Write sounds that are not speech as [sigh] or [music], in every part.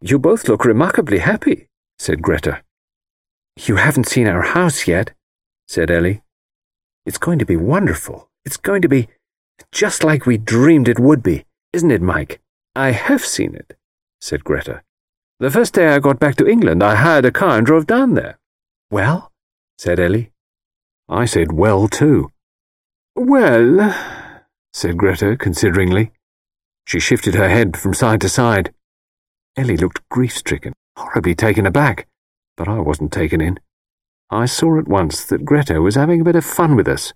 You both look remarkably happy, said Greta. You haven't seen our house yet, said Ellie. It's going to be wonderful. It's going to be just like we dreamed it would be, isn't it, Mike? I have seen it, said Greta. The first day I got back to England, I hired a car and drove down there. Well, said Ellie. I said well too. Well, said Greta consideringly. She shifted her head from side to side. Ellie looked grief stricken, horribly taken aback, but I wasn't taken in. I saw at once that Greta was having a bit of fun with us.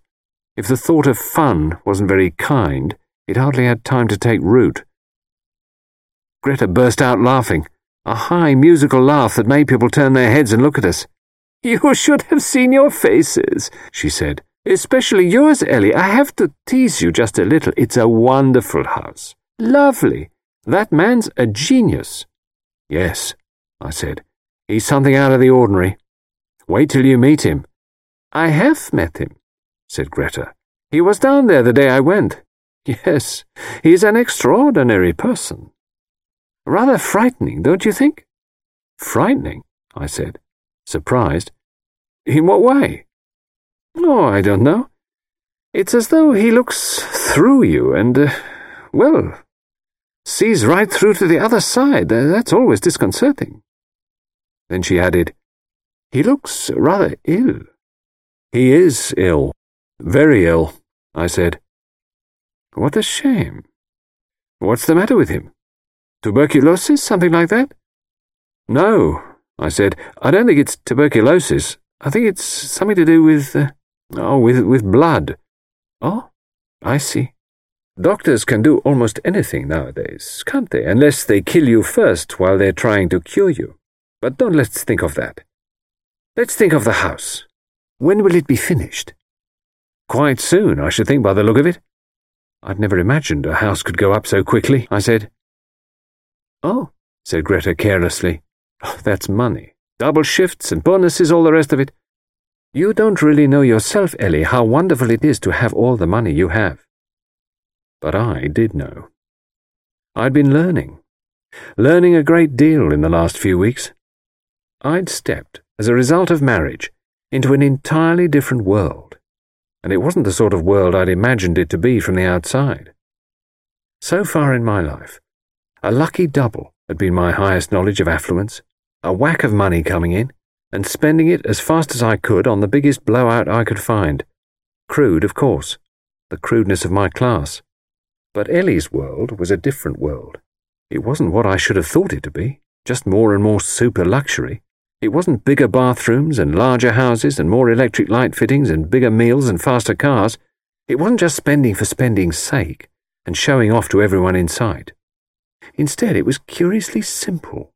If the thought of fun wasn't very kind, it hardly had time to take root. Greta burst out laughing, a high musical laugh that made people turn their heads and look at us. You should have seen your faces, she said. Especially yours, Ellie. I have to tease you just a little. It's a wonderful house. Lovely. That man's a genius. Yes, I said. He's something out of the ordinary. Wait till you meet him. I have met him, said Greta. He was down there the day I went. [laughs] Yes, he's an extraordinary person. Rather frightening, don't you think? Frightening, I said, surprised. In what way? Oh, I don't know. It's as though he looks through you and, uh, well, sees right through to the other side. That's always disconcerting. Then she added, He looks rather ill. He is ill. Very ill, I said. What a shame. What's the matter with him? Tuberculosis, something like that? No, I said. I don't think it's tuberculosis. I think it's something to do with, uh, oh, with, with blood. Oh, I see. Doctors can do almost anything nowadays, can't they? Unless they kill you first while they're trying to cure you. But don't let's think of that. Let's think of the house. When will it be finished? Quite soon, I should think, by the look of it. I'd never imagined a house could go up so quickly, I said. Oh, said Greta carelessly. Oh, that's money. Double shifts and bonuses, all the rest of it. You don't really know yourself, Ellie, how wonderful it is to have all the money you have. But I did know. I'd been learning, learning a great deal in the last few weeks. I'd stepped, as a result of marriage, into an entirely different world, and it wasn't the sort of world I'd imagined it to be from the outside. So far in my life, a lucky double had been my highest knowledge of affluence, a whack of money coming in, and spending it as fast as I could on the biggest blowout I could find. Crude, of course, the crudeness of my class. But Ellie's world was a different world. It wasn't what I should have thought it to be, just more and more super luxury. It wasn't bigger bathrooms and larger houses and more electric light fittings and bigger meals and faster cars. It wasn't just spending for spending's sake and showing off to everyone in sight. Instead, it was curiously simple.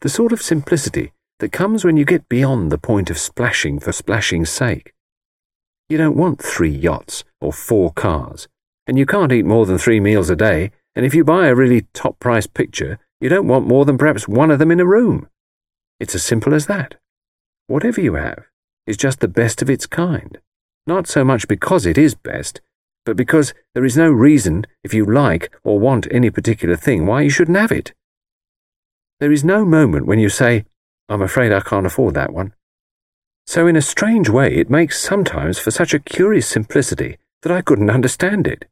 The sort of simplicity that comes when you get beyond the point of splashing for splashing's sake. You don't want three yachts or four cars and you can't eat more than three meals a day, and if you buy a really top price picture, you don't want more than perhaps one of them in a room. It's as simple as that. Whatever you have is just the best of its kind, not so much because it is best, but because there is no reason, if you like or want any particular thing, why you shouldn't have it. There is no moment when you say, I'm afraid I can't afford that one. So, in a strange way, it makes sometimes for such a curious simplicity that I couldn't understand it.